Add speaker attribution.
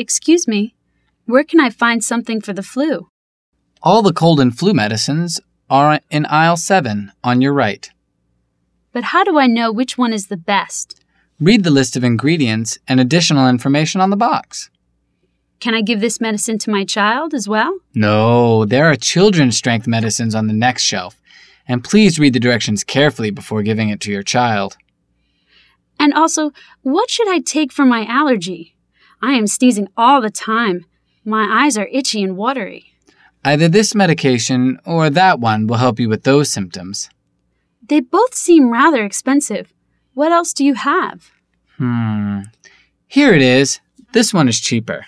Speaker 1: Excuse me, where can I find something for the flu?
Speaker 2: All the cold and flu medicines are in aisle 7 on your right.
Speaker 1: But how do I know which one is the best?
Speaker 2: Read the list of ingredients and additional information on the box.
Speaker 1: Can I give this medicine to my child as well?
Speaker 2: No, there are children's strength medicines on the next shelf, and please read the directions carefully before giving it to your child.
Speaker 1: And also, what should I take for my allergy? I am sneezing all the time. My eyes are itchy and watery.
Speaker 2: Either this medication or that one will help you with those symptoms.
Speaker 1: They both seem rather expensive. What else do you have?
Speaker 2: Hmm. Here it is. This one is cheaper.